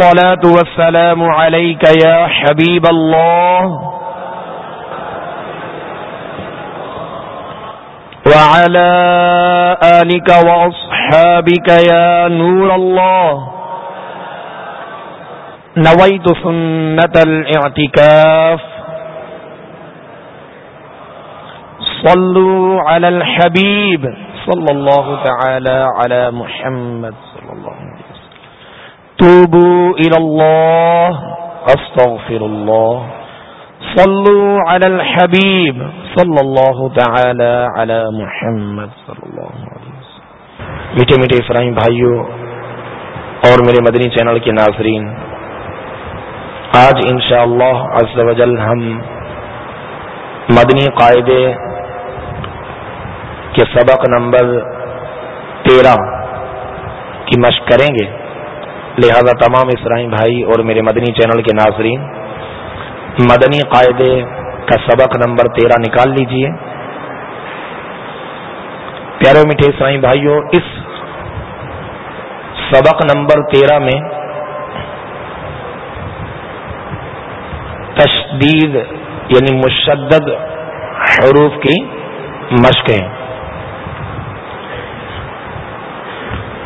الصلاة والسلام عليك يا حبيب الله. وعلى آلك وأصحابك يا نور الله. نويت سنة الاعتكاف. صلوا على الحبيب. صلى الله تعالى على محمد صلى الله عليه وسلم توبوا إلى الله. أستغفر الله. صلوا على الحبيب. صلى الله تعالى على محمد صلى الله عليه وسلم. میٹھے میٹھے اسرائیم بھائیوں اور میرے مدنی چینل کے ناظرین، آج انشاءاللہ عز و جل ہم مدنی قاعدے کے سبق نمبر تیرہ کی مشق کریں گے۔ لہذا تمام اسرائی بھائی اور میرے مدنی چینل کے ناظرین، مدنی قاعدے کا سبق نمبر تیرہ نکال لیجیے۔ پیارے میٹھے اسرائی بھائیوں اس سبق نمبر تیرہ میں تشدید یعنی مشدد حروف کی مشقیں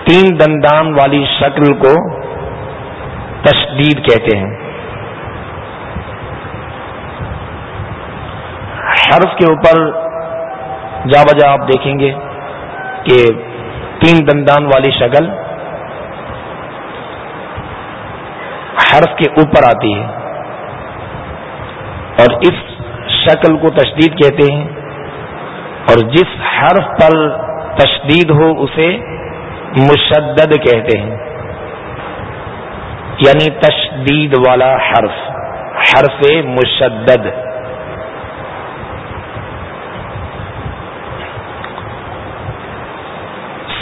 تین دندان والی شکل کو تشدید کہتے ہیں۔ حرف کے اوپر جا بجا آپ دیکھیں گے کہ تین دندان والی شکل حرف کے اوپر آتی ہے اور اس شکل کو تشدید کہتے ہیں اور جس حرف پر تشدید ہو اسے مشدد کہتے ہیں۔ یعنی تشدید والا حرف حرف مشدد۔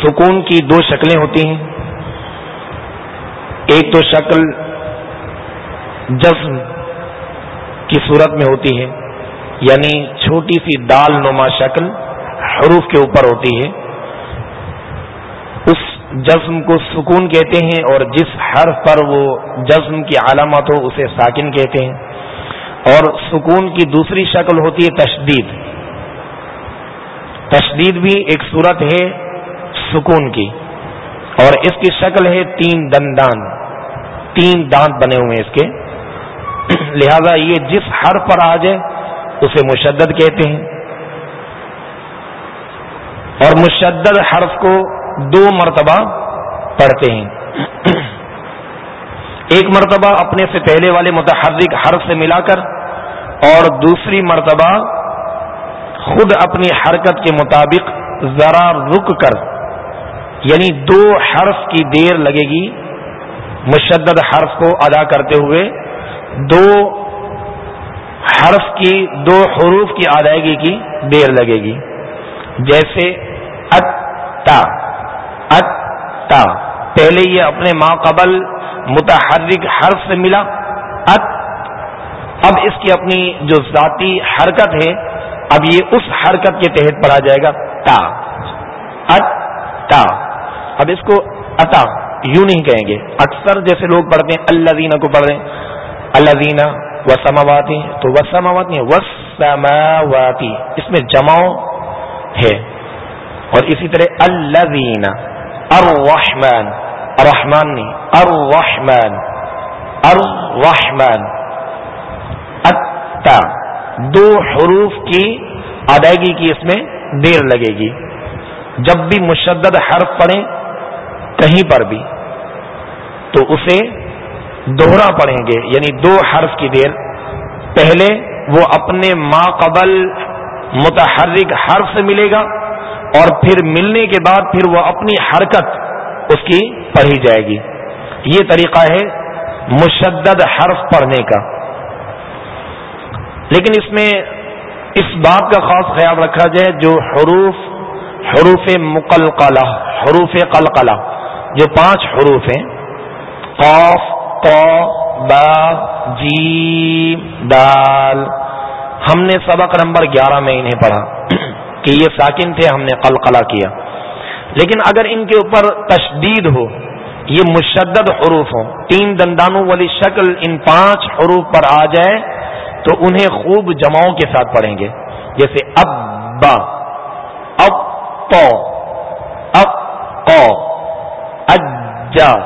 سکون کی دو شکلیں ہوتی ہیں۔ ایک تو شکل جزم کی صورت میں ہوتی ہے یعنی چھوٹی سی دال نما شکل حروف کے اوپر ہوتی ہے۔ جزم کو سکون کہتے ہیں اور جس حرف پر وہ جزم کی علامت ہو اسے ساکن کہتے ہیں۔ اور سکون کی دوسری شکل ہوتی ہے تشدید۔ تشدید بھی ایک صورت ہے سکون کی۔ اور اس کی شکل ہے تین دندان۔ تین دانت بنے ہوئے ہیں اس کے۔ لہذا یہ جس حرف پر آ جائے اسے مشدد کہتے ہیں۔ اور مشدد حرف کو دو مرتبہ پڑھتے ہیں۔ ایک مرتبہ اپنے سے پہلے والے متحرک حرف سے ملا کر اور دوسری مرتبہ خود اپنی حرکت کے مطابق ذرا رک کر یعنی دو حرف کی دیر لگے گی مشدد حرف کو ادا کرتے ہوئے، دو حرف کی، دو حروف کی ادائیگی کی دیر لگے گی۔ جیسے اتا۔ اتا پہلے یہ اپنے ماں قبل متحرک حرف سے ملا۔ ات۔ اب اس کی اپنی جو ذاتی حرکت ہے، اب یہ اس حرکت کے تحت پڑھا جائے گا۔ تا۔ ات۔ تا۔ اب اس کو اتا یوں نہیں کہیں گے۔ اکثر جیسے لوگ پڑھتے ہیں اللہ دینا کو پڑھ رہے ہیں۔ اللہ دینا وسماواتی تو وسماواتی وسماواتی اس میں جماؤ ہے۔ اور اسی طرح اللہ دینا الرحمن. الرحمن نہیں. الرحمن. الرحمن. اتا دو حروف کی ادائیگی کی اس میں دیر لگے گی. جب بھی مشدد حرف پڑھیں، کہیں پر بھی، تو اسے دوہرا پڑھیں گے. یعنی دو حرف کی دیر. پہلے وہ اپنے ما قبل متحرک حرف سے ملے گا اور پھر ملنے کے بعد پھر وہ اپنی حرکت اس کی پڑھی جائے گی۔ یہ طریقہ ہے مشدد حرف پڑھنے کا۔ لیکن اس میں اس بات کا خاص خیال رکھا جائے جو حروف حروف مقلقلہ، حروف قلقلہ، جو پانچ حروف ہیں۔ قوف با جی دال۔ ہم نے سبق نمبر گیارہ میں انہیں پڑھا۔ کہ یہ ساکن تھے، ہم نے قلقلہ کیا۔ لیکن اگر ان کے اوپر تشدید ہو، یہ مشدد حروف ہوں، تین دندانوں والی شکل ان پانچ حروف پر آ جائے، تو انہیں خوب جماؤں کے ساتھ پڑھیں گے۔ جیسے اب با اب تو اب کو اجا۔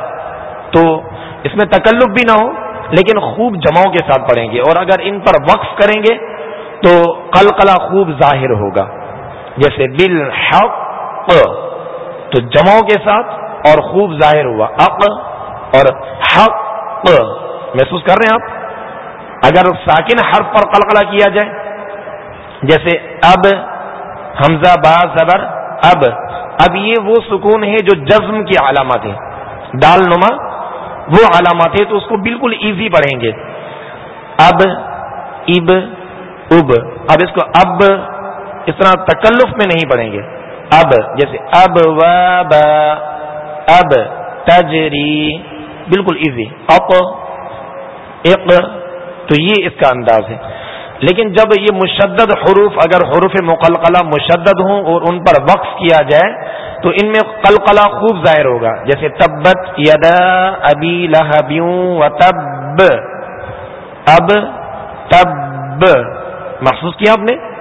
تو اس میں تکلف بھی نہ ہو، لیکن خوب جماؤں کے ساتھ پڑھیں گے۔ اور اگر ان پر وقف کریں گے، تو قلقلہ خوب ظاہر ہوگا۔ جیسے بل حق تو جماؤں کے ساتھ اور خوب ظاہر ہوا اق اور حق محسوس کر رہے ہیں آپ؟ اگر ساکن حرف پر قلقلہ کیا جائے، جیسے اب، حمزہ با زبر، اب اب یہ وہ سکون ہے جو جزم کی علامات ہیں، دال نما وہ علامات ہے تو اس کو بالکل ایزی پڑھیں گے۔ اب اب اب اب، اس کو اب اس طرح تکلف میں نہیں پڑھیں گے۔ اب، جیسے اب و اب تجری، بالکل ایزی اپ ایک تو یہ اس کا انداز ہے۔ لیکن جب یہ مشدد حروف، اگر حروف مقلقلہ مشدد ہوں اور ان پر وقف کیا جائے، تو ان میں قلقلہ خوب ظاہر ہوگا۔ جیسے تبت یدا ابی لہبیوں و تب۔ اب، تب، محسوس کیا آپ نے؟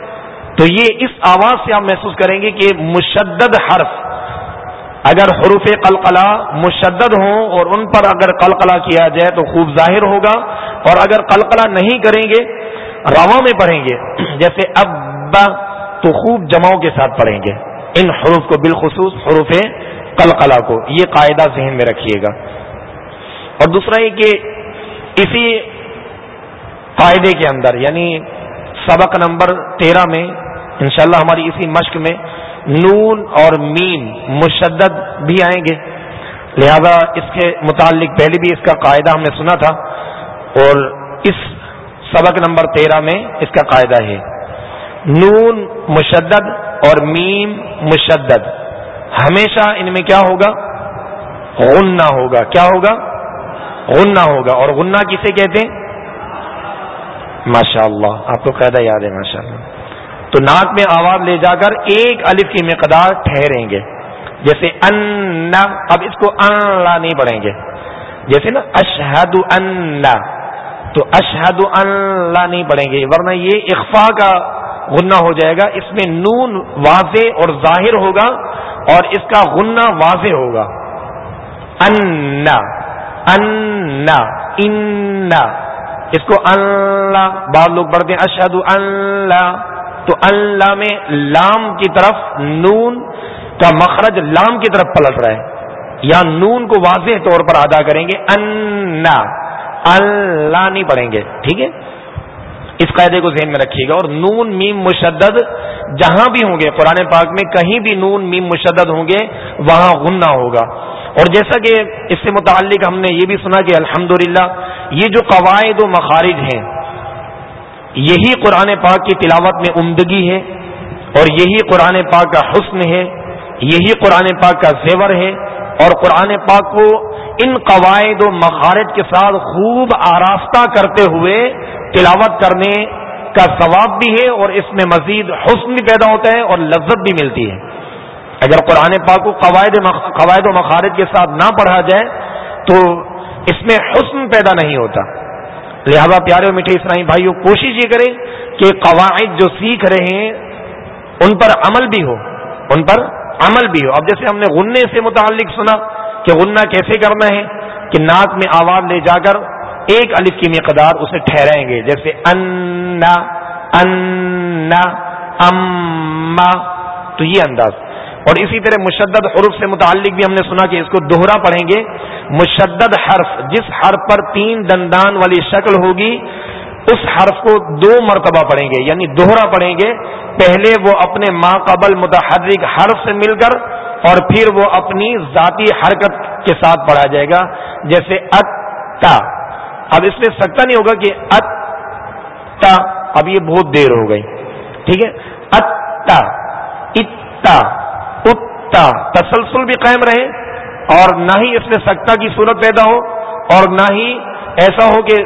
تو یہ اس آواز سے آپ محسوس کریں گے کہ مشدد حرف اگر حروف قلقلہ مشدد ہوں اور ان پر اگر قلقلہ کیا جائے تو خوب ظاہر ہوگا اور اگر قلقلہ نہیں کریں گے روا میں پڑھیں گے، جیسے اب تو خوب جماؤں کے ساتھ پڑھیں گے۔ ان حروف کو بالخصوص حروف قلقلہ کو، یہ قاعدہ ذہن میں رکھیے گا۔ اور دوسرا یہ کہ اسی قاعدے کے اندر یعنی سبق نمبر تیرہ میں انشاءاللہ ہماری اسی مشق میں نون اور میم مشدد بھی آئیں گے۔ لہذا اس کے متعلق پہلے بھی اس کا قاعدہ ہم نے سنا تھا اور اس سبق نمبر تیرہ میں اس کا قاعدہ ہے۔ نون مشدد اور میم مشدد۔ ہمیشہ ان میں کیا ہوگا؟ غنہ ہوگا۔ کیا ہوگا؟ غنہ ہوگا۔ اور غنہ کسے کہتے ہیں؟ ماشاء اللہ آپ کو قاعدہ یاد ہے ماشاء اللہ تو ناک میں آواز لے جا کر ایک الف کی مقدار ٹھہریں گے۔ جیسے ان، اب اس کو ان لا نہیں پڑھیں گے۔ جیسے نا اشہد ان تو اشہد اللہ نہیں پڑھیں گے، ورنہ یہ اخفا کا غنہ ہو جائے گا۔ اس میں نون واضح اور ظاہر ہوگا اور اس کا غنہ واضح ہوگا۔ ان ان اس کو اللہ بعض لوگ پڑھتے ہیں اشہد اللہ تو اللہ میں لام کی طرف نون کا مخرج لام کی طرف پلٹ رہا ہے۔ یا نون کو واضح طور پر ادا کریں گے، انا، اللہ نہیں پڑھیں گے، ٹھیک ہے؟ اس قاعدے کو ذہن میں رکھیے گا۔ اور نون میم مشدد جہاں بھی ہوں گے، قرآن پاک میں کہیں بھی نون میم مشدد ہوں گے، وہاں غنہ ہوگا۔ اور جیسا کہ اس سے متعلق ہم نے یہ بھی سنا کہ الحمد یہ جو قواعد و مخارج ہیں یہی قرآن پاک کی تلاوت میں عمدگی ہے اور یہی قرآن پاک کا حسن ہے، یہی قرآن پاک کا زیور ہے اور قرآن پاک کو ان قواعد و مخارج کے ساتھ خوب آراستہ کرتے ہوئے تلاوت کرنے کا ثواب بھی ہے اور اس میں مزید حسن بھی پیدا ہوتا ہے اور لذت بھی ملتی ہے۔ اگر قرآن پاک کو قواعد قواعد و مخارج کے ساتھ نہ پڑھا جائے تو اس میں حسن پیدا نہیں ہوتا۔ لہذا پیارے و میٹھے اسلامی بھائیوں کوشش یہ کریں کہ قواعد جو سیکھ رہے ہیں، ان پر عمل بھی ہو، ان پر عمل بھی ہو۔ اب جیسے ہم نے غنے سے متعلق سنا کہ غنہ کیسے کرنا ہے، کہ ناک میں آواز لے جا کر ایک الف کی مقدار اسے ٹھہرائیں گے، جیسے انا انا، اما۔ تو یہ انداز۔ اور اسی طرح مشدد حرف سے متعلق بھی ہم نے سنا کہ اس کو دوہرا پڑھیں گے۔ مشدد حرف، جس حرف پر تین دندان والی شکل ہوگی، اس حرف کو دو مرتبہ پڑھیں گے یعنی دوہرا پڑھیں گے۔ پہلے وہ اپنے ماں قبل متحرک حرف سے مل کر اور پھر وہ اپنی ذاتی حرکت کے ساتھ پڑھا جائے گا، جیسے اتا۔ اب اس میں سکتا نہیں ہوگا کہ اتا، اب یہ بہت دیر ہو گئی۔ ٹھیک ہے؟ اتا اتا۔ اتا تسلسل بھی قائم رہے اور نہ ہی اس میں سکتا کی صورت پیدا ہو اور نہ ہی ایسا ہو کہ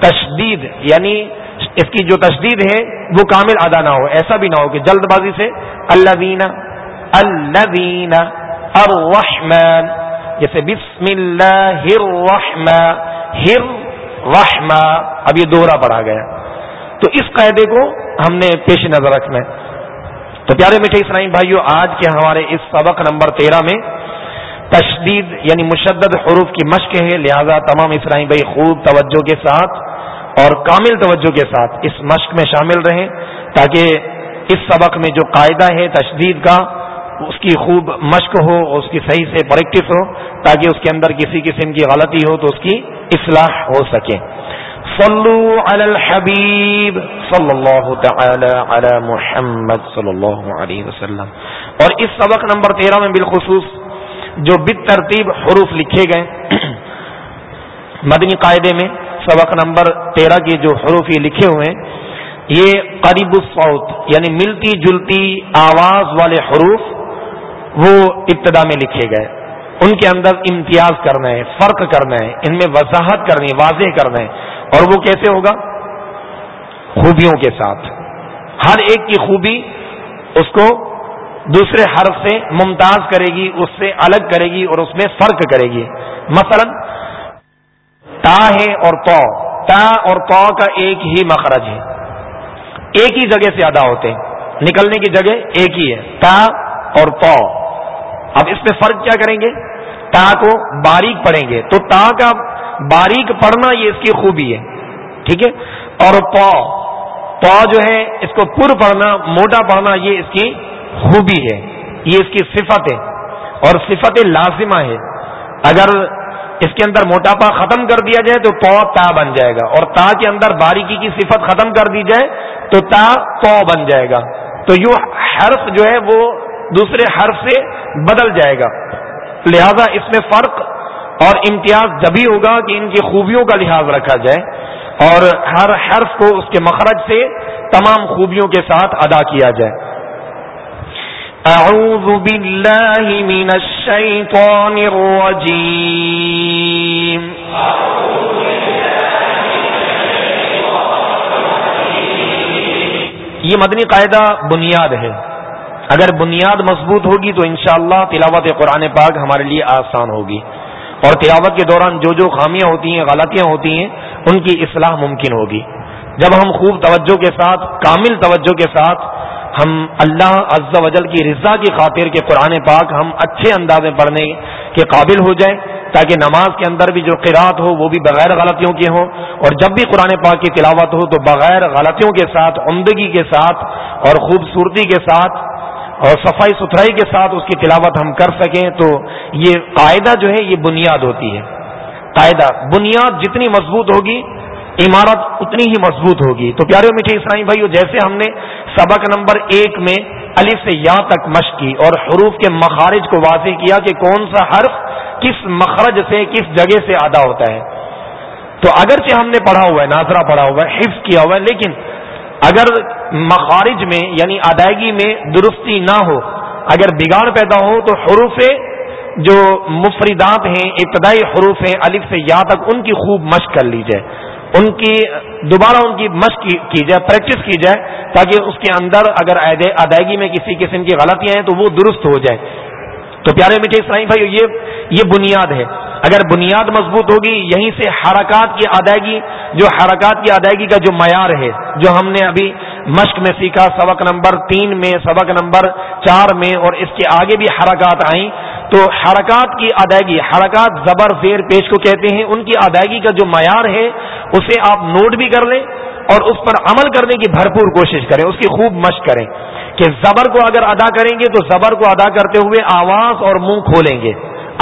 تشدید یعنی اس کی جو تشدید ہے وہ کامل ادا نہ ہو، ایسا بھی نہ ہو کہ جلد بازی سے اللہ وینا اللہ وینا الرحمن، جیسے بسم اللہ ہر رحم اب یہ دوہرا پڑھا گیا۔ تو اس قاعدے کو ہم نے پیش نظر رکھنا ہے۔ تو پیارے میٹھے اسلام بھائیوں آج کے ہمارے اس سبق نمبر تیرہ میں تشدید یعنی مشدد حروف کی مشق ہے، لہذا تمام اسرائیم بھائی خوب توجہ کے ساتھ اور کامل توجہ کے ساتھ اس مشق میں شامل رہیں تاکہ اس سبق میں جو قاعدہ ہے تشدید کا، اس کی خوب مشق ہو، اس کی صحیح سے پریکٹس ہو، تاکہ اس کے اندر کسی قسم کی غلطی ہو تو اس کی اصلاح ہو سکے۔ صلو علی الحبیب صلی اللہ تعالی علی محمد صلی اللہ علیہ وسلم۔ اور اس سبق نمبر تیرہ میں بالخصوص جو بت ترتیب حروف لکھے گئے مدنی قاعدے میں سبق نمبر تیرہ کے جو حروف یہ لکھے ہوئے ہیں، یہ قریب الصوت یعنی ملتی جلتی آواز والے حروف وہ ابتدا میں لکھے گئے۔ ان کے اندر امتیاز کرنا ہے فرق کرنا ہے ان میں وضاحت کرنی ہے واضح کرنا ہے اور وہ کیسے ہوگا؟ خوبیوں کے ساتھ۔ ہر ایک کی خوبی اس کو دوسرے حرف سے ممتاز کرے گی، اس سے الگ کرے گی اور اس میں فرق کرے گی۔ مثلا، تا ہے اور تو۔ تا اور تو کا ایک ہی مخرج ہے۔ ایک ہی جگہ سے ادا ہوتے ہیں۔ نکلنے کی جگہ ایک ہی ہے۔ تا اور تو۔ اب اس میں فرق کیا کریں گے؟ تا کو باریک پڑھیں گے۔ تو تا کا باریک پڑھنا یہ اس کی خوبی ہے۔ ٹھیک ہے؟ اور پو پو جو ہے، اس کو پر پڑھنا، موٹا پڑھنا یہ اس کی خوبی ہے۔ یہ اس کی صفت ہے۔ اور صفت لازمہ ہے۔ اگر اس کے اندر موٹاپا ختم کر دیا جائے تو تو تا بن جائے گا۔ اور تا کے اندر باریکی کی صفت ختم کر دی جائے تو تا تو بن جائے گا۔ تو یوں حرف جو ہے وہ دوسرے حرف سے بدل جائے گا۔ لہذا اس میں فرق اور امتیاز جبھی ہوگا کہ ان کی خوبیوں کا لحاظ رکھا جائے اور ہر حرف کو اس کے مخرج سے تمام خوبیوں کے ساتھ ادا کیا جائے۔ اعوذ باللہ من الشیطان الرجیم۔ یہ مدنی قاعدہ بنیاد ہے۔ اگر بنیاد مضبوط ہوگی تو انشاءاللہ تلاوت قرآن پاک ہمارے لیے آسان ہوگی۔ اور تلاوت کے دوران جو جو خامیاں ہوتی ہیں، غلطیاں ہوتی ہیں، ان کی اصلاح ممکن ہوگی۔ جب ہم خوب توجہ کے ساتھ، کامل توجہ کے ساتھ ہم اللہ عز و جل کی رضا کی خاطر کے قرآن پاک ہم اچھے انداز میں پڑھنے کے قابل ہو جائیں، تاکہ نماز کے اندر بھی جو قرآت ہو، وہ بھی بغیر غلطیوں کی ہو اور جب بھی قرآن پاک کی تلاوت ہو، تو بغیر غلطیوں کے ساتھ، عمدگی کے ساتھ اور خوبصورتی کے ساتھ اور صفائی ستھرائی کے ساتھ اس کی تلاوت ہم کر سکیں تو یہ قاعدہ جو ہے یہ بنیاد ہوتی ہے۔ قاعدہ، بنیاد جتنی مضبوط ہوگی، عمارت اتنی ہی مضبوط ہوگی۔ تو پیارے میٹھے اسلامی بھائیو، جیسے ہم نے سبق نمبر ایک میں علی سے یا تک مشق کی اور حروف کے مخارج کو واضح کیا کہ کون سا حرف کس مخرج سے کس جگہ سے ادا ہوتا ہے۔ تو اگرچہ ہم نے پڑھا ہوا ہے، ناظرہ پڑھا ہوا ہے، حفظ کیا ہوا ہے، لیکن اگر مخارج میں یعنی ادائیگی میں درستی نہ ہو، اگر بگاڑ پیدا ہو تو حروف جو مفردات ہیں، ابتدائی حروف ہیں، الف سے یا تک ان کی خوب مشق کر لی جائے ان کی، دوبارہ ان کی مشق کی جائے پریکٹس کی جائے تاکہ اس کے اندر اگر ادائیگی میں کسی قسم کی غلطیاں ہیں تو وہ درست ہو جائے۔ تو پیارے میٹھے اسلائی بھائی یہ یہ بنیاد ہے۔ اگر بنیاد مضبوط ہوگی، یہیں سے حرکات کی ادائیگی، جو حرکات کی ادائیگی کا جو معیار ہے، جو ہم نے ابھی مشق میں سیکھا، سبق نمبر تین میں، سبق نمبر چار میں، اور اس کے آگے بھی حرکات آئیں، تو حرکات کی ادائیگی، حرکات زبر زیر پیش کو کہتے ہیں، ان کی ادائیگی کا جو معیار ہے، اسے آپ نوٹ بھی کر لیں اور اس پر عمل کرنے کی بھرپور کوشش کریں، اس کی خوب مشق کریں۔ کہ زبر کو اگر ادا کریں گے تو زبر کو ادا کرتے ہوئے آواز اور منہ کھولیں گے۔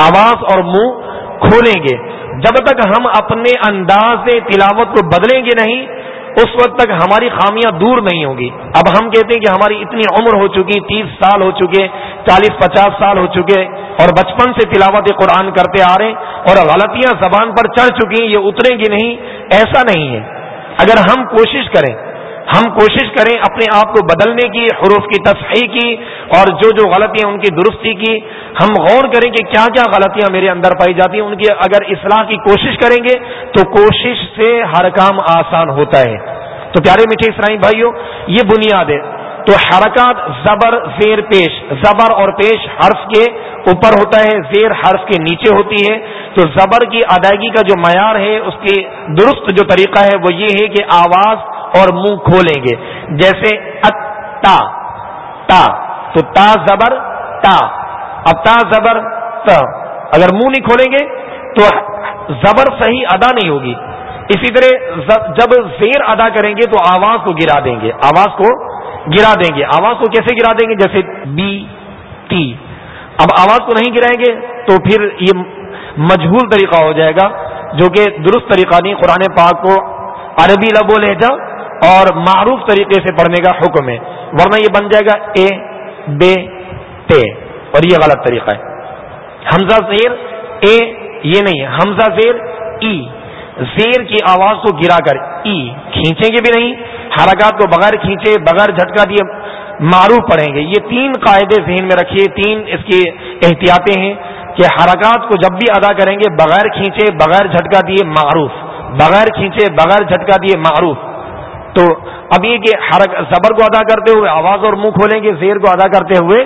آواز اور منہ کھولیں گے۔ جب تک ہم اپنے انداز تلاوت کو بدلیں گے نہیں، اس وقت تک ہماری خامیاں دور نہیں ہوں گی۔ اب ہم کہتے ہیں کہ ہماری اتنی عمر ہو چکی، تیس سال ہو چکے، چالیس، پچاس سال ہو چکے اور بچپن سے تلاوت قرآن کرتے آ رہے ہیں اور غلطیاں زبان پر چڑھ چکی ہیں، یہ اتریں گی نہیں، ایسا نہیں ہے۔ اگر ہم کوشش کریں ہم کوشش کریں اپنے آپ کو بدلنے کی، حروف کی تصحیح کی اور جو جو غلطیاں ان کی درستی کی۔ ہم غور کریں کہ کیا کیا غلطیاں میرے اندر پائی جاتی ہیں۔ ان کی اگر اصلاح کی کوشش کریں گے تو کوشش سے ہر کام آسان ہوتا ہے۔ تو پیارے میٹھے اسرائی بھائیوں، یہ بنیاد ہے۔ تو حرکات زبر زیر پیش، زبر اور پیش حرف کے اوپر ہوتا ہے، زیر حرف کے نیچے ہوتی ہے۔ تو زبر کی ادائیگی کا جو معیار ہے، اس کی درست جو طریقہ ہے، وہ یہ ہے کہ آواز اور منہ کھولیں گے۔ جیسے اتا، تا۔ تو تا زبر، تا۔ اب تا زبر تا اگر منہ نہیں کھولیں گے، تو زبر صحیح ادا نہیں ہوگی۔ اسی طرح جب زیر ادا کریں گے، تو آواز کو گرا دیں گے۔ آواز کو گرا دیں گے۔ آواز کو کیسے گرا دیں گے؟ جیسے بی ٹی اب آواز کو نہیں گرائیں گے تو پھر یہ مجبور طریقہ ہو جائے گا، جو کہ درست طریقہ نہیں، قرآن پاک کو عربی لب و لہجہ اور معروف طریقے سے پڑھنے کا حکم ہے۔ ورنہ یہ بن جائے گا اے بے تے اور یہ غلط طریقہ ہے۔ حمزہ زیر اے یہ نہیں ہے حمزہ زیر ای زیر کی آواز کو گرا کر، ای، کھینچیں گے بھی نہیں؟ حرکات کو بغیر کھینچے، بغیر جھٹکا دیے معروف پڑھیں گے۔ یہ تین قاعدے ذہن میں رکھیے، تین اس کی احتیاطیں ہیں کہ حرکات کو جب بھی ادا کریں گے، بغیر کھینچے، بغیر جھٹکا دیے معروف۔ بغیر کھینچے، بغیر جھٹکا دیے معروف۔ تو اب یہ کہ زبر کو ادا کرتے ہوئے آواز اور منہ کھولیں گے، زیر کو ادا کرتے ہوئے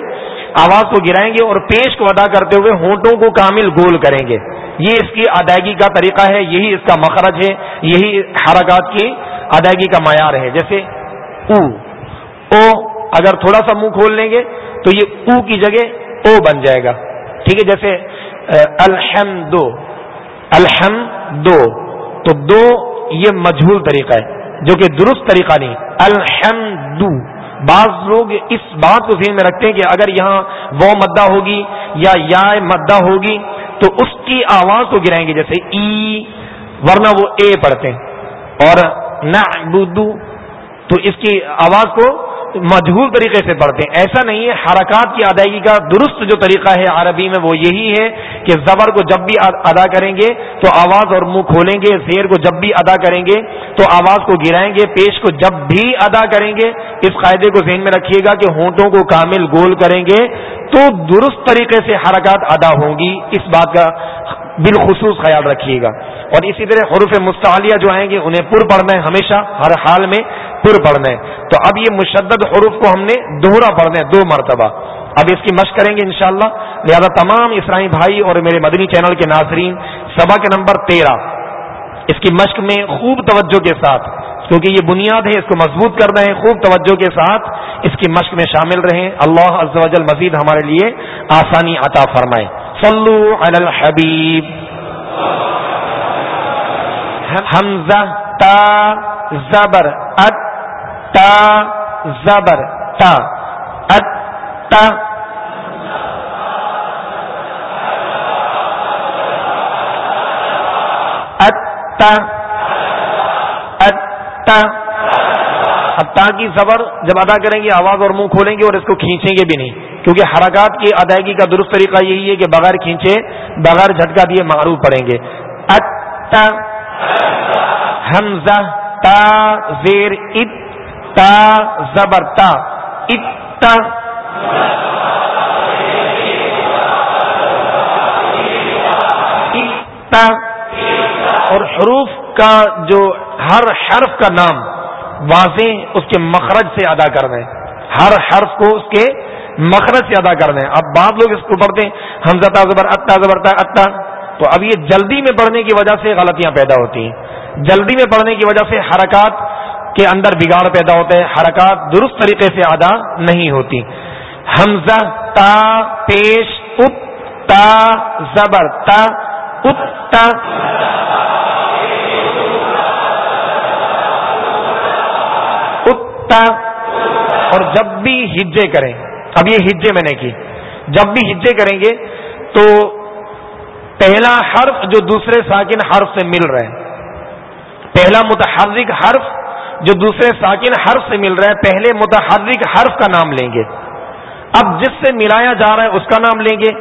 آواز کو گرائیں گے اور پیش کو ادا کرتے ہوئے ہونٹوں کو کامل گول کریں گے۔ یہ اس کی ادائیگی کا طریقہ ہے، یہی اس کا مخرج ہے، یہی حرکات کی ادائیگی کا معیار ہے۔ جیسے او او اگر تھوڑا سا منہ کھول لیں گے تو یہ او کی جگہ او بن جائے گا۔ ٹھیک ہے، جیسے الحمد الحمد، تو دو یہ مجھول طریقہ ہے، جو کہ درست طریقہ نہیں۔ الحمد، بعض لوگ اس بات کو ذہن میں رکھتے ہیں کہ اگر یہاں وہ مدہ ہوگی یا یا مدہ ہوگی تو اس کی آواز کو گرائیں گے جیسے ای، ورنہ وہ اے پڑھتے ہیں۔ اور نہ تو اس کی آواز کو مجہور طریقے سے پڑھتے ہیں۔ ایسا نہیں ہے، حرکات کی ادائیگی کا درست جو طریقہ ہے عربی میں وہ یہی ہے کہ زبر کو جب بھی ادا کریں گے تو آواز اور منہ کھولیں گے، زیر کو جب بھی ادا کریں گے تو آواز کو گرائیں گے، پیش کو جب بھی ادا کریں گے۔ اس قاعدے کو ذہن میں رکھیے گا کہ ہونٹوں کو کامل گول کریں گے تو درست طریقے سے حرکات ادا ہوں گی۔ اس بات کا بالخصوص خیال رکھیے گا۔ اور اسی طرح حروف مستعلیہ جو آئیں گے، انہیں پر پڑھنا ہے ہمیشہ، ہر حال میں پر پڑھنا ہے۔ تو اب یہ مشدد حروف کو ہم نے دوہرا پڑھنا ہے، دو مرتبہ۔ اب اس کی مشق کریں گے انشاءاللہ۔ لہذا تمام اسرائی بھائی اور میرے مدنی چینل کے ناظرین، سبا کے نمبر تیرہ۔ اس کی مشق میں خوب توجہ کے ساتھ، کیونکہ یہ بنیاد ہے، اس کو مضبوط کرنا ہے، خوب توجہ کے ساتھ اس کی مشق میں شامل رہیں۔ اللہ عز و جل مزید ہمارے لیے آسانی عطا فرمائے۔ صلو علی الحبیب. حمزہ تا زبر، ات تا زبر، تا، ات تا تا کی زبر جب ادا کریں گے، آواز اور منہ کھولیں گے اور اس کو کھینچیں گے بھی نہیں۔ کیونکہ حرکات کی ادائیگی کا درست طریقہ یہی ہے کہ بغیر کھینچے، بغیر جھٹکا دیے معروف پڑیں گے۔ حمزہ تا زیر ات تا زبر تا۔ ات اور حروف کا جو ہر حرف کا نام، واضح اس کے مخرج سے ادا کر دیں ہر حرف کو اس کے مخرج سے ادا کر دیں۔ اب بعض لوگ اس کو پڑھتے ہیں، حمزہ زبر، اتا زبرتا اتا۔ تو اب یہ جلدی میں پڑھنے کی وجہ سے غلطیاں پیدا ہوتی ہیں۔ جلدی میں پڑھنے کی وجہ سے حرکات کے اندر بگاڑ پیدا ہوتے ہیں حرکات درست طریقے سے ادا نہیں ہوتی۔ حمزہ تا پیش ات تا زبر، تا ات اور جب بھی ہجے کریں۔ اب یہ ہجے میں نے کی۔ جب بھی ہجے کریں گے تو پہلا حرف جو دوسرے ساکن حرف سے مل رہے ہیں پہلا متحرک حرف جو دوسرے ساکن حرف سے مل رہا ہے، پہلے متحرک حرف کا نام لیں گے۔ اب جس سے ملایا جا رہا ہے، اس کا نام لیں گے۔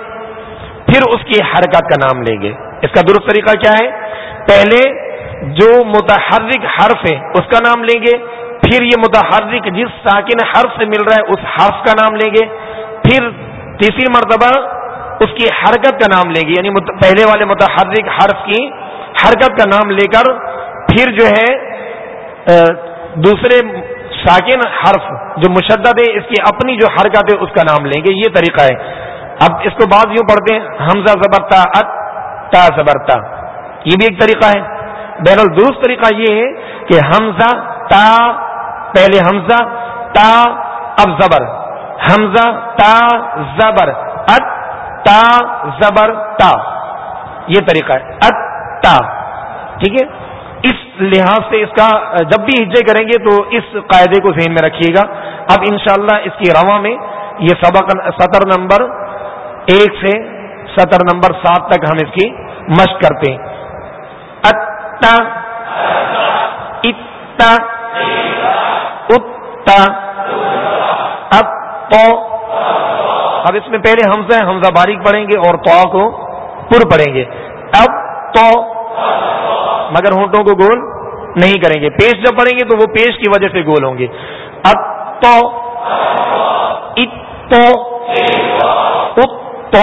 پھر اس کی حرکت کا نام لیں گے۔ اس کا درست طریقہ کیا ہے؟ پہلے جو متحرک حرف ہے، اس کا نام لیں گے۔ پھر یہ متحرک جس ساکن حرف سے مل رہا ہے، اس حرف کا نام لیں گے۔ پھر تیسری مرتبہ اس کی حرکت کا نام لیں گے یعنی پہلے والے متحرک حرف کی حرکت کا نام لے کر پھر جو ہے دوسرے ساکن حرف جو مشدد ہے، اس کی اپنی جو حرکت ہے، اس کا نام لیں گے۔ یہ طریقہ ہے۔ اب اس کو بعض یوں پڑھتے ہیں، حمزہ زبرتا، ات، تا زبرتا۔ یہ بھی ایک طریقہ ہے۔ بہرحال درست طریقہ یہ ہے کہ حمزہ، تا پہلے حمزہ، تا، اب زبر۔ حمزہ، تا، زبر، ات، تا، زبر، تا۔ یہ طریقہ ہے۔ ات، تا۔ ٹھیک ہے؟ اس لحاظ سے اس کا جب بھی ہجے کریں گے تو اس قاعدے کو ذہن میں رکھیے گا۔ اب انشاءاللہ اس کی رواں میں یہ سبق سطر نمبر ایک سے سطر نمبر سات تک ہم اس کی مشق کرتے ہیں۔ اتا اتا اتا اب اب اس میں پہلے حمزہ حمزہ باریک پڑھیں گے اور تو کو پر پڑھیں گے۔ اب تو مگر ہونٹوں کو گول نہیں کریں گے۔ پیش جب پڑھیں گے تو وہ پیش کی وجہ سے گول ہوں گے۔ اب تو تو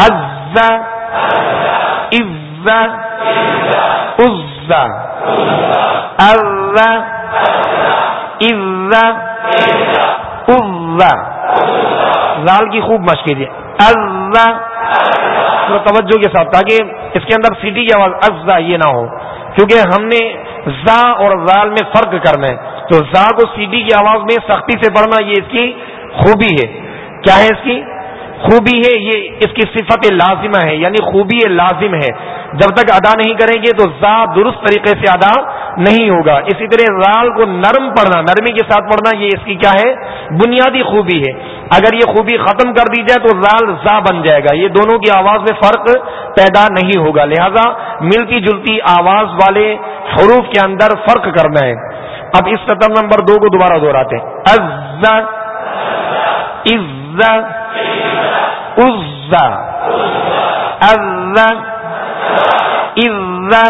عزا عزا عزا ارا عزا عزا زال کی خوب مشق کیجیے ازا توجہ کے ساتھ تاکہ اس کے اندر سیٹی کی آواز ازا یہ نہ ہو کیونکہ ہم نے زا اور زال میں فرق کرنا ہے تو زا کو سیٹی کی آواز میں سختی سے پڑھنا یہ اس کی خوبی ہے کیا ہے اس کی خوبی ہے یہ، اس کی صفت لازمہ ہے یعنی خوبی لازم ہے۔ جب تک ادا نہیں کریں گے تو زا درست طریقے سے ادا نہیں ہوگا۔ اسی طرح رال کو نرم پڑھنا، نرمی کے ساتھ پڑھنا، یہ اس کی کیا ہے؟ بنیادی خوبی ہے۔ اگر یہ خوبی ختم کر دی جائے تو رال زا بن جائے گا۔ یہ دونوں کی آواز میں فرق پیدا نہیں ہوگا۔ لہذا ملتی جلتی آواز والے حروف کے اندر فرق کرنا ہے۔ اب اس سطح نمبر دو کو دوبارہ دوہراتے ہیں۔ عزا. عزا. عزا.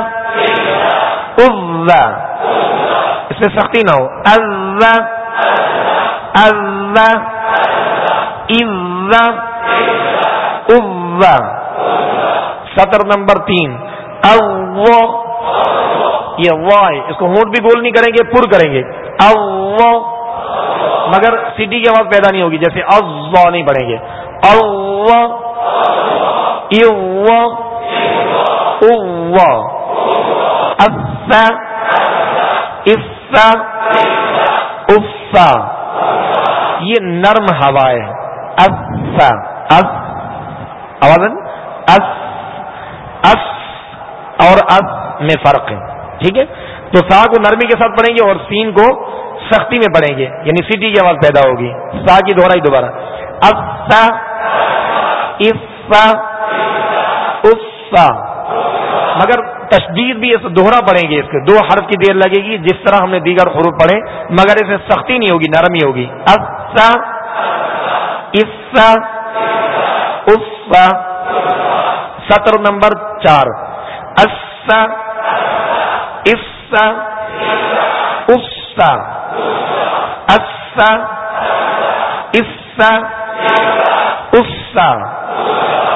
عزا. اس میں سختی نہ ہو. عزا. عزا. عزا. عزا. سطر نمبر تین. او یہ وا ہے. اس کو ہونٹ بھی گول نہیں کریں گے، پر کریں گے. او مگر سٹی کی آواز پیدا نہیں ہوگی، جیسے او نہیں پڑھیں گے. یہ نرم ہوا ہے. آواز اور اب میں فرق ہے. ٹھیک ہے؟ تو سا کو نرمی کے ساتھ پڑھیں گے اور سین کو سختی میں پڑھیں گے. یعنی سٹی کی آواز پیدا ہوگی. سا کی دوہرائی دوبارہ. افا افا مگر تشدید بھی دوہرا پڑیں گے اس کے، دو حرف کی دیر لگے گی، جس طرح ہم نے دیگر حروف پڑھے مگر اسے سختی نہیں ہوگی، نرمی ہوگی۔ افا افا افا سطر نمبر چار۔ اسا افسا افسا اسا افسا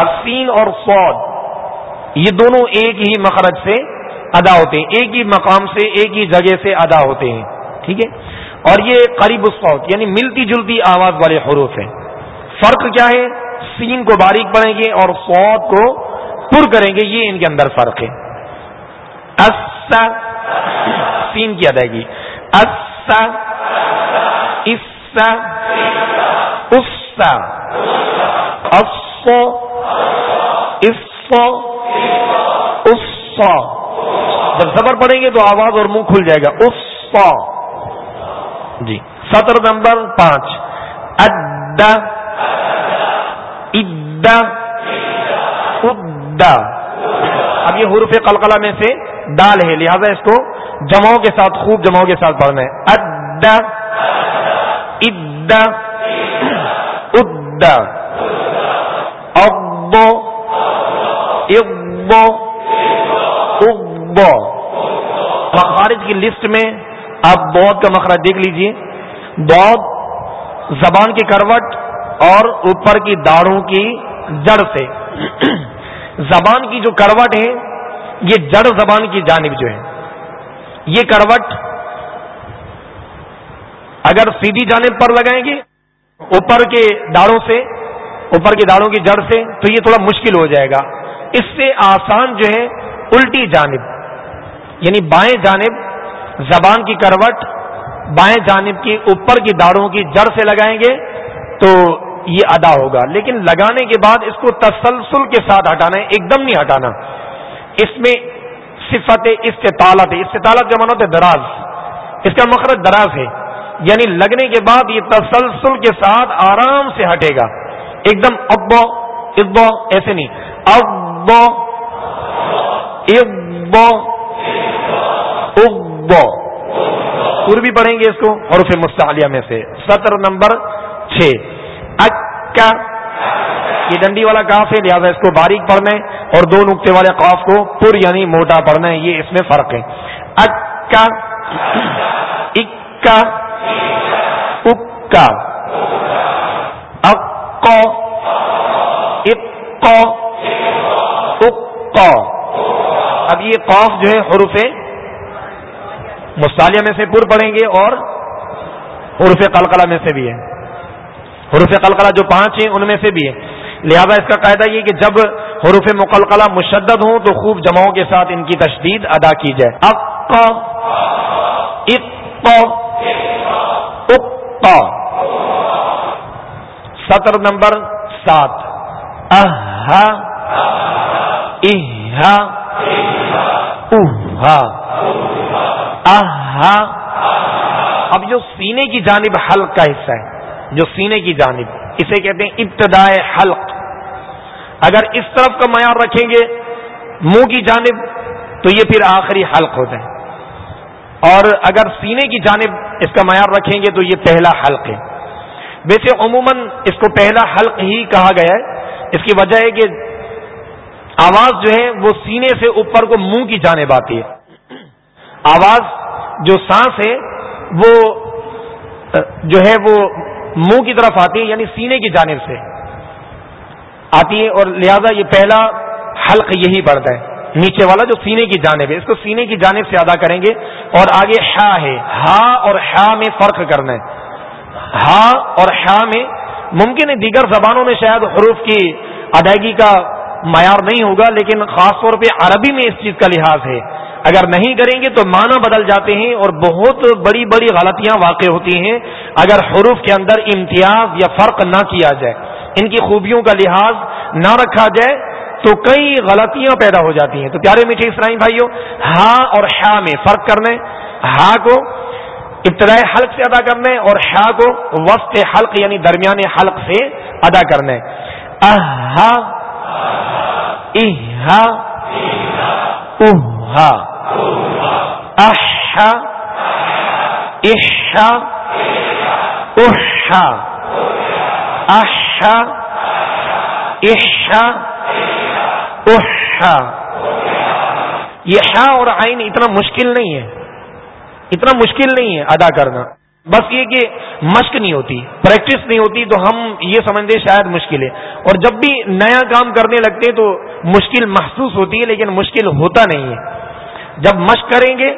حسین اور فوج یہ دونوں ایک ہی مخرج سے ادا ہوتے ہیں ایک ہی مقام سے ایک ہی جگہ سے ادا ہوتے ہیں ٹھیک ہے اور یہ قریب الصوت یعنی ملتی جلتی آواز والے حروف ہیں فرق کیا ہے سین کو باریک پڑیں گے اور فوت کو پر کریں گے یہ ان کے اندر فرق ہے سین کی ادائیگی جب زبر پڑیں گے تو آواز اور منہ کھل جائے گا. اس جی. سطر نمبر پانچ. ادا ادا ادا اب یہ حروف قلقلہ میں سے ڈال ہے، لہذا اس کو جماؤں کے ساتھ، خوب جماؤں کے ساتھ پڑھنا ہے. اد اد اد ابو ابو ابو مخارج کی لسٹ میں آپ بودھ کا مخرج دیکھ لیجیے۔ بودھ زبان کی کروٹ اور اوپر کی داڑوں کی جڑ سے۔ زبان کی جو کروٹ ہے یہ جڑ زبان کی جانب جو ہے یہ کروٹ اگر سیدھی جانب پر لگائیں گے اوپر کے داڑوں سے، اوپر کی داڑوں کی جڑ سے تو یہ تھوڑا مشکل ہو جائے گا۔ اس سے آسان جو ہے، الٹی جانب یعنی بائیں جانب زبان کی کروٹ، بائیں جانب کی اوپر کی داڑوں کی جڑ سے لگائیں گے تو یہ ادا ہوگا۔ لیکن لگانے کے بعد اس کو تسلسل کے ساتھ ہٹانا ہے، ایک دم نہیں ہٹانا۔ اس میں صفت استطالت ہے۔ استطالت کا ہوتا ہے دراز۔ اس کا مخرج دراز ہے۔ یعنی لگنے کے بعد یہ تسلسل کے ساتھ آرام سے ہٹے گا۔ ایک دم ابو ابو، ایسے نہیں۔ ابو ابو ابو۔ بھی پڑھیں گے اس کو اور اسے مستعلیہ میں سے۔ سطر نمبر چھ۔ اکا۔ یہ ڈنڈی والا کاف ہے، لہٰذا اس کو باریک پڑھنا ہے اور دو نقطے والے کاف کو پر یعنی موٹا پڑھنا ہے، یہ اس میں فرق ہے۔ اکا۔ اکا۔ اکا اکو اکو اب یہ قوف جو ہے حروف مستعلیہ میں سے پر پڑھیں گے اور حروف قلقلہ میں سے بھی ہے۔ حروف قلقلہ جو پانچ ہیں، ان میں سے بھی ہے۔ لہذا اس کا قاعدہ یہ کہ جب حروف مقلقلہ مشدد ہوں تو خوب جماؤں کے ساتھ ان کی تشدید ادا کی جائے۔ سطر نمبر سات۔ اب جو سینے کی جانب حلق کا حصہ ہے، جو سینے کی جانب، اسے کہتے ہیں ابتدائے حلق۔ اگر اس طرف کا معیار رکھیں گے منہ کی جانب، تو یہ پھر آخری حلق ہوتا ہے۔ اور اگر سینے کی جانب اس کا معیار رکھیں گے، تو یہ پہلا حلق ہے۔ ویسے عموماً اس کو پہلا حلق ہی کہا گیا ہے۔ اس کی وجہ ہے کہ آواز جو ہے وہ سینے سے اوپر کو منہ کی جانب آتی ہے۔ آواز جو سانس ہے وہ، جو ہے وہ منہ کی طرف آتی ہے یعنی سینے کی جانب سے آتی ہے۔ اور لہذا یہ پہلا حلق یہی پڑتا ہے۔ نیچے والا جو سینے کی جانب ہے، اس کو سینے کی جانب سے ادا کریں گے۔ اور آگے ہا ہے۔ ہا اور ہا میں فرق کرنا ہے۔ ہا اور ہا میں ممکن ہے دیگر زبانوں میں شاید حروف کی ادائیگی کا معیار نہیں ہوگا، لیکن خاص طور پہ عربی میں اس چیز کا لحاظ ہے۔ اگر نہیں کریں گے تو معنی بدل جاتے ہیں اور بہت بڑی بڑی غلطیاں واقع ہوتی ہیں۔ اگر حروف کے اندر امتیاز یا فرق نہ کیا جائے، ان کی خوبیوں کا لحاظ نہ رکھا جائے، تو کئی غلطیاں پیدا ہو جاتی ہیں۔ تو پیارے میٹھے اسرائیم بھائیوں ہاں اور ہا میں فرق کرنے ہا کو ابتدائی حلق سے ادا کرنے اور ہا کو وسط حلق یعنی درمیان حلق سے ادا کرنے۔ اہا اہا اہا احا احا احا احا احا احا یہ ہا اور آئین اتنا مشکل نہیں ہے۔ اتنا مشکل نہیں ہے ادا کرنا۔ بس یہ کہ مشق نہیں ہوتی پریکٹس نہیں ہوتی تو ہم یہ سمجھتے شاید مشکل ہے۔ اور جب بھی نیا کام کرنے لگتے تو مشکل محسوس ہوتی ہے لیکن مشکل ہوتا نہیں ہے۔ جب مشق کریں گے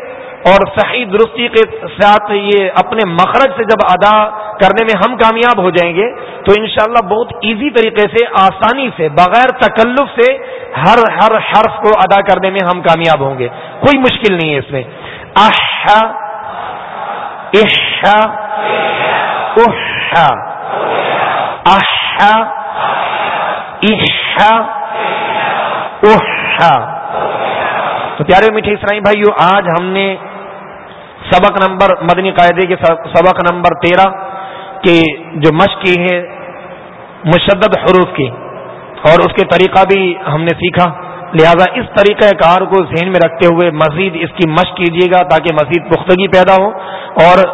اور صحیح درستی کے ساتھ یہ اپنے مخرج سے جب ادا کرنے میں ہم کامیاب ہو جائیں گے تو انشاءاللہ بہت ایزی طریقے سے، آسانی سے، بغیر تکلف سے ہر ہر حرف کو ادا کرنے میں ہم کامیاب ہوں گے۔ کوئی مشکل نہیں ہے اس میں۔ احا احا احا احا احا تو پیارے میٹھے اسرائی بھائیو، آج ہم نے سبق نمبر، مدنی قاعدے کے سبق نمبر تیرہ کے جو مشق کی ہے، مشدد حروف کی اور اس کے طریقہ بھی ہم نے سیکھا۔ لہذا اس طریقہ کار کو ذہن میں رکھتے ہوئے مزید اس کی مشق کیجیے گا تاکہ مزید پختگی پیدا ہو اور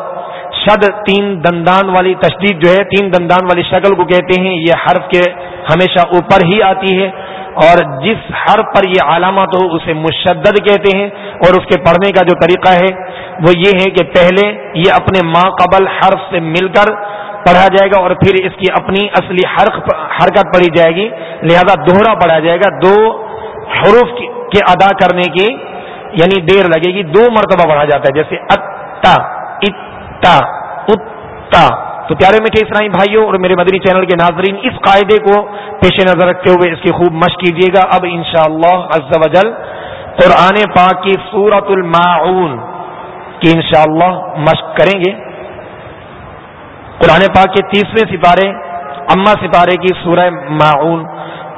شد تین دندان والی تشدید جو ہے، تین دندان والی شکل کو کہتے ہیں، یہ حرف کے ہمیشہ اوپر ہی آتی ہے اور جس حرف پر یہ علامت ہو اسے مشدد کہتے ہیں اور اس کے پڑھنے کا جو طریقہ ہے، وہ یہ ہے کہ پہلے یہ اپنے ماں قبل حرف سے مل کر پڑھا جائے گا اور پھر اس کی اپنی اصلی حرکت پڑھی جائے گی۔ لہذا دوہرا پڑھا جائے گا، دو حروف کے ادا کرنے کی یعنی دیر لگے گی، دو مرتبہ پڑھا جاتا ہے، جیسے اتا اتا اتا۔ تو پیارے میٹھے اسرائی بھائیوں اور میرے مدنی چینل کے ناظرین، اس قاعدے کو پیش نظر رکھتے ہوئے اس کی خوب مشق کیجیے گا۔ اب انشاءاللہ شاء اللہ قرآن پاک کی سورت الماعون کی انشاءاللہ مشق کریں گے۔ قرآن پاک کے تیسرے سپارے، اما سپارے کی سورہ معاون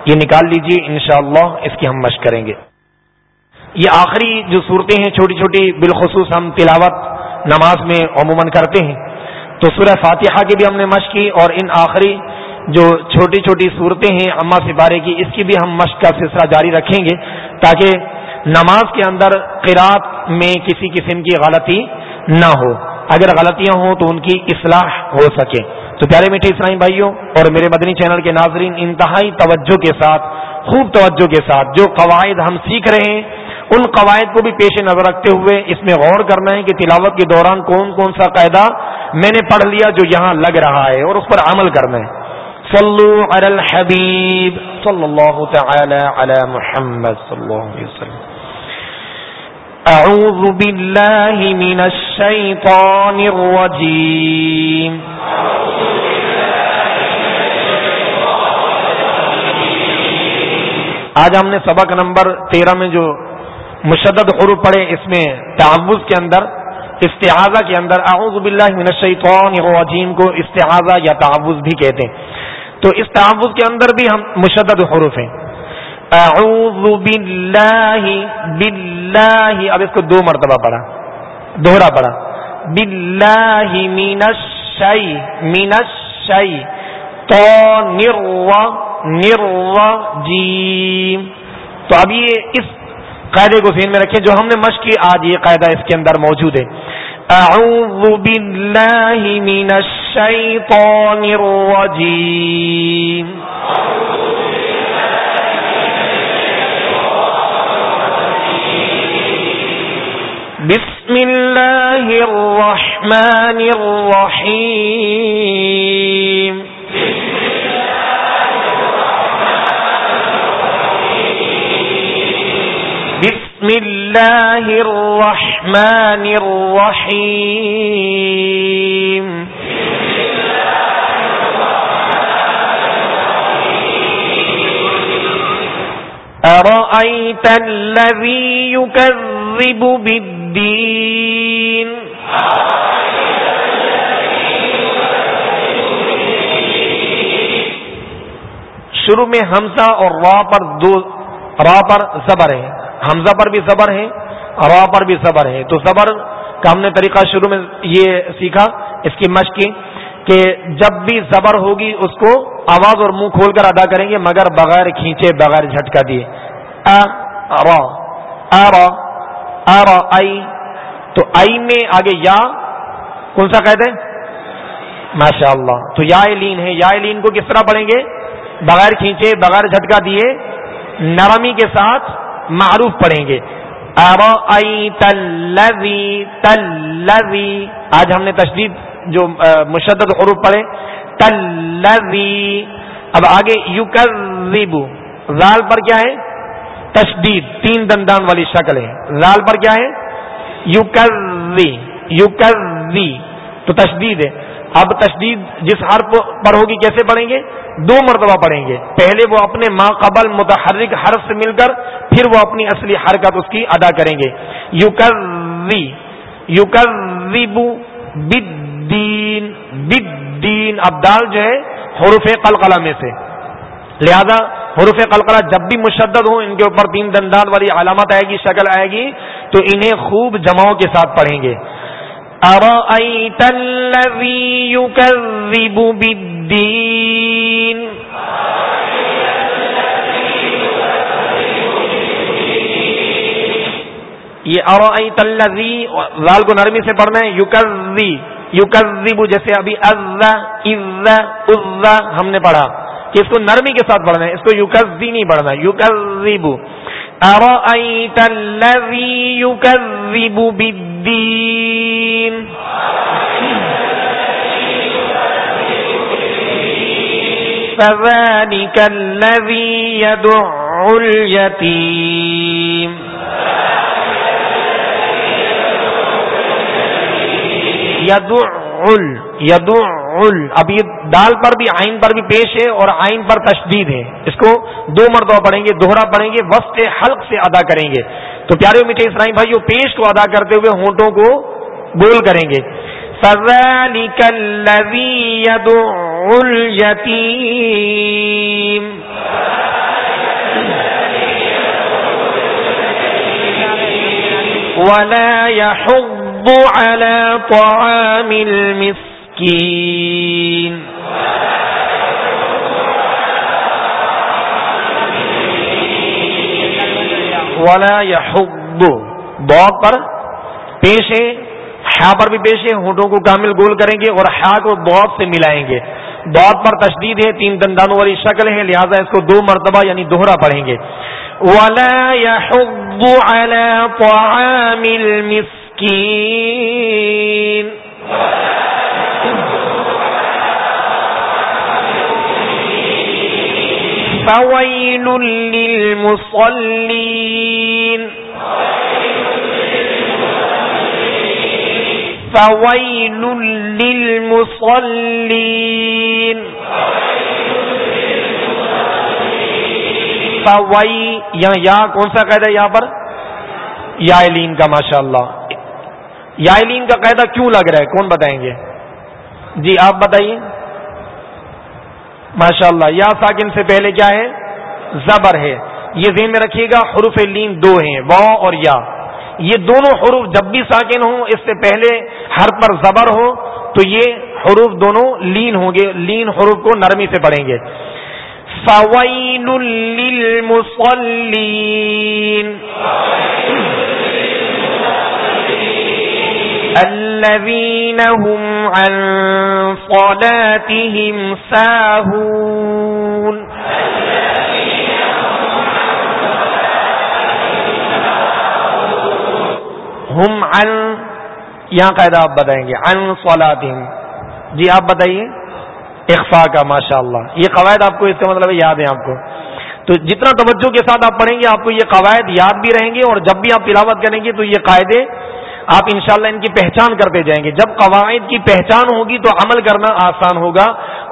یہ نکال لیجیے انشاءاللہ اس کی ہم مشق کریں گے۔ یہ آخری جو صورتیں ہیں، چھوٹی چھوٹی، بالخصوص ہم تلاوت نماز میں عموماً کرتے ہیں۔ تو سورہ فاتحہ کی بھی ہم نے مشق کی اور ان آخری جو چھوٹی چھوٹی صورتیں ہیں، اما سپارے کی، اس کی بھی ہم مشق کا سلسلہ جاری رکھیں گے تاکہ نماز کے اندر قرات میں کسی قسم کی غلطی نہ ہو۔ اگر غلطیاں ہوں تو ان کی اصلاح ہو سکے۔ تو پیارے میٹھے اسلامی بھائیوں اور میرے مدنی چینل کے ناظرین، انتہائی توجہ کے ساتھ، خوب توجہ کے ساتھ، جو قواعد ہم سیکھ رہے ہیں، ان قواعد کو بھی پیش نظر رکھتے ہوئے اس میں غور کرنا ہے کہ تلاوت کے دوران کون کون سا قاعدہ میں نے پڑھ لیا جو یہاں لگ رہا ہے اور اس پر عمل کرنا ہے۔ صلو علی الحبیب صلی اللہ تعالی علی محمد صلی اللہ علیہ وسلم۔ أعوذ بالله من الشيطان الرجيم آج ہم نے سبق نمبر تیرہ میں جو مشدد حروف پڑھے، اس میں تعوض کے اندر استحاظہ کے اندر، اعوذ باللہ من الشیطان الرجیم کو استحاظہ یا تعوض بھی کہتے ہیں۔ تو اس تعوض کے اندر بھی ہم مشدد حروف ہیں۔ اعوذ باللہ باللہ، اب اس کو دو مرتبہ پڑھا۔ دوہرا پڑھا۔ باللہ من الشی من الشی تو جیم تو اب یہ اس قاعدے کو ذہن میں رکھیں جو ہم نے مشق کی آج یہ قاعدہ اس کے اندر موجود ہے۔ اعوذ باللہ من الشیطان الرجیم۔ بسم الله الرحمن الرحيم الله الرحمن الرحيم أرأيت الذي يكذب بالدين؟ شروع میں حمزہ اور را پر دو را پر زبر ہے۔ حمزہ پر بھی زبر ہے را پر بھی زبر ہے تو زبر کا ہم نے طریقہ شروع میں یہ سیکھا، اس کی مشق کی کہ جب بھی زبر ہوگی اس کو آواز اور منہ کھول کر ادا کریں گے، مگر بغیر کھینچے، بغیر جھٹکا دیے۔ آئی۔ تو آئی میں آگے یا، کون سا قید ہے؟ ماشاء اللہ تو یا لین ہے۔ یا لین کو کس طرح پڑھیں گے؟ بغیر کھینچے، بغیر جھٹکا دیے، نرمی کے ساتھ معروف پڑھیں گے۔ تلوی تلوی آج ہم نے تشدید جو مشدد عروف پڑھے۔ تلوی اب آگے یو کر زال پر کیا ہے؟ تشدید، تین دندان والی شکل ہے۔ لال پر کیا ہے؟ یو کر تو تشدید ہے۔ اب تشدید جس حرف پر ہوگی کیسے پڑھیں گے؟ دو مرتبہ پڑھیں گے۔ پہلے وہ اپنے ماں قبل متحرک حرف سے مل کر پھر وہ اپنی اصلی حرکت اس کی ادا کریں گے۔ یو کر یو کر بدین بدین اب دال جو ہے حروف قلقلہ میں سے۔ لہذا حروف قلقلہ جب بھی مشدد ہوں، ان کے اوپر تین دندان والی علامت آئے گی، شکل آئے گی، تو انہیں خوب جماؤں کے ساتھ پڑھیں گے۔ یہ اور لال کو نرمی سے پڑھنا ہے یوکزی یوکزیبو جیسے ابھی ہم نے پڑھا۔ کہ اس کو نرمی کے ساتھ پڑھنا ہے، اس کو یوکزی نہیں پڑھنا یوکزیبو ارأيت الذي يكذب بالدين فذلك الذي يدع اليتيم. يدع يدع اب یہ دال پر بھی آئین پر بھی پیش ہے اور آئین پر تشدید ہے۔ اس کو دو مرتبہ پڑھیں گے، دوہرا پڑھیں گے وسط حلق سے ادا کریں گے۔ تو پیارے میٹھے اسرائیم بھائی وہ پیش کو ادا کرتے ہوئے ہونٹوں کو بول کریں گے۔ ولا يحض على طعام المسكين۔ مسکین ولا یحب بوق پر پیش ہے ہا پر بھی پیش ہے ہونٹوں کو کامل گول کریں گے اور ہا کو بہت سے ملائیں گے۔ بہت پر تشدید ہے، تین دندانوں والی شکل ہے، لہذا اس کو دو مرتبہ یعنی دوہرا پڑھیں گے۔ ولا يحب على طعام المسكين. فويل للمصلين. فويل للمصلين. فوئی یا یا کون سا قید ہے یہاں پر؟ یائلین کا ماشاء اللہ یائلین کا قاعدہ کیوں لگ رہا ہے؟ کون بتائیں گے؟ جی آپ بتائیے۔ ماشاء اللہ یا ساکن سے پہلے کیا ہے؟ زبر ہے۔ یہ ذہن میں رکھیے گا، حروف لین دو ہیں وا اور یا۔ یہ دونوں حروف جب بھی ساکن ہوں، اس سے پہلے ہر پر زبر ہو، تو یہ حروف دونوں لین ہوں گے۔ لین حروف کو نرمی سے پڑھیں گے۔ فوائن الذين هم عن صلاتهم ساهون. ہم عن یہاں قاعدہ آپ بتائیں گے، عن صلاتهم. جی آپ بتائیے؟ اخفا کا ماشاء اللہ یہ قواعد آپ کو اس کا مطلب یاد ہے آپ کو. تو جتنا توجہ کے ساتھ آپ پڑھیں گے، آپ کو یہ قواعد یاد بھی رہیں گے اور جب بھی آپ تلاوت کریں گے تو یہ قاعدے آپ انشاءاللہ ان کی پہچان کرتے جائیں گے۔ جب قواعد کی پہچان ہوگی تو عمل کرنا آسان ہوگا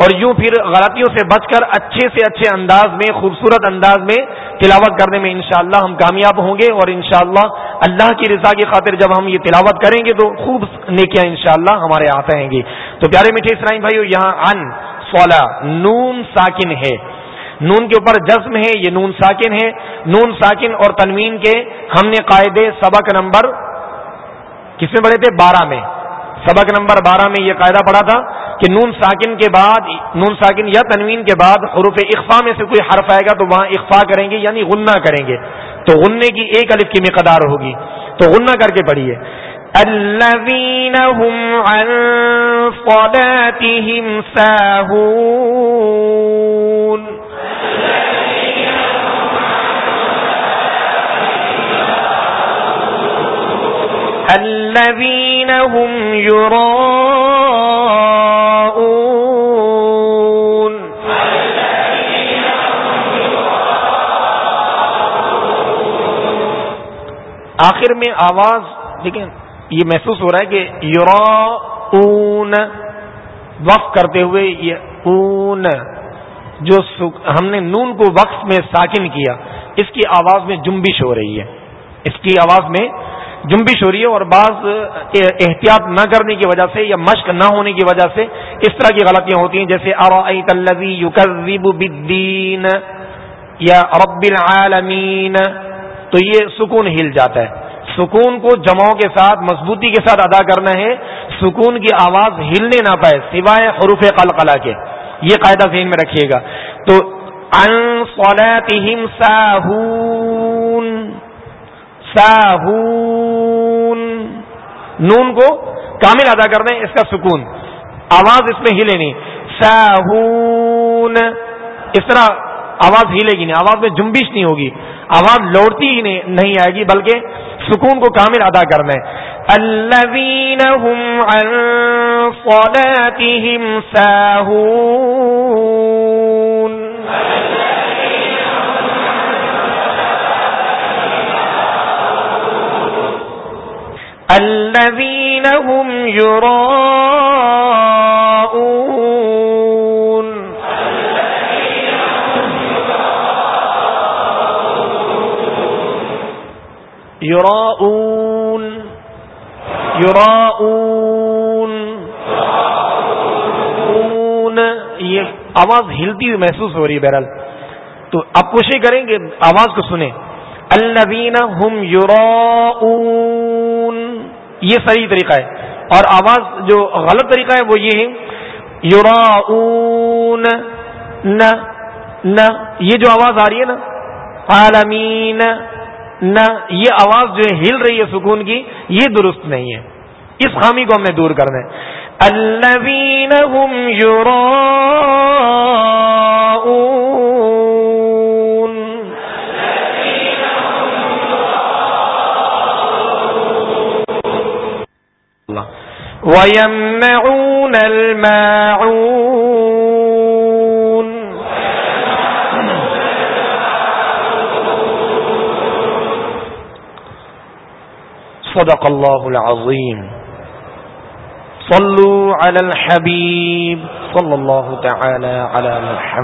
اور یوں پھر غلطیوں سے بچ کر اچھے سے اچھے انداز میں، خوبصورت انداز میں تلاوت کرنے میں انشاءاللہ ہم کامیاب ہوں گے اور انشاءاللہ اللہ کی رضا کی خاطر جب ہم یہ تلاوت کریں گے تو خوب نیکیاں انشاءاللہ ہمارے آتے ہیں گی۔ تو پیارے میٹھے اسرائیم بھائی یہاں ان سولہ نون ساکن ہے۔ نون کے اوپر جزم ہے، یہ نون ساکن ہے۔ نون ساکن اور تنوین کے ہم نے قاعدے سبق نمبر کس میں پڑھے تھے؟ بارہ میں۔ سبق نمبر بارہ میں یہ قاعدہ پڑھا تھا کہ نون ساکن کے بعد، نون ساکن یا تنوین کے بعد حروف اقفا میں سے کوئی حرف آئے گا تو وہاں اقفا کریں گے یعنی غنہ کریں گے۔ تو غننے کی ایک الف کی مقدار ہوگی۔ تو غنہ کر کے پڑھیے۔ الذين هم عن صلاتهم ساهون الذين هم يراءون. آخر میں آواز دیکھیں یہ محسوس ہو رہا ہے کہ یوراون وقف کرتے ہوئے یہ اون جو ہم نے نون کو وقف میں ساکن کیا، اس کی آواز میں جنبش ہو رہی ہے۔ اس کی آواز میں جنبش ہو رہی ہے اور بعض احتیاط نہ کرنے کی وجہ سے یا مشق نہ ہونے کی وجہ سے اس طرح کی غلطیاں ہوتی ہیں، جیسے بالدین یا رب العالمین۔ تو یہ سکون ہل جاتا ہے۔ سکون کو جماؤں کے ساتھ، مضبوطی کے ساتھ ادا کرنا ہے۔ سکون کی آواز ہلنے نہ پائے، سوائے حروف قلقلہ کے۔ یہ قاعدہ ذہن میں رکھیے گا۔ تو ان ساہون ساہون۔ نون کو کامل ادا کر دیں، اس کا سکون۔ آواز اس میں ہلے نہیں۔ سہون اس طرح آواز ہلے گی نہیں، آواز میں جنبش نہیں ہوگی۔ آواز لوٹتی ہی نہیں آئے گی، بلکہ سکون کو کامل ادا کرنا ہے الذين هم عن صلاتهم ساهون الذين هم يراءون. يراءون. یوراون یہ آواز ہلتی ہوئی محسوس ہو رہی ہے بہرحال۔ تو آپ کوشش کریں کہ آواز کو سنیں۔ البین ہم یوراون یہ صحیح طریقہ ہے۔ اور آواز جو غلط طریقہ ہے وہ یہ ہے یوراون نہ یہ جو آواز آ رہی ہے نا عالمین نہ یہ آواز جو ہل رہی ہے سکون کی، یہ درست نہیں ہے۔ اس خامی کو ہم نے دور کرنا ہے۔ الذین ويمنعون الماعون صدق الله العظيم. صلوا على الحبيب. صلى الله تعالى على محمد.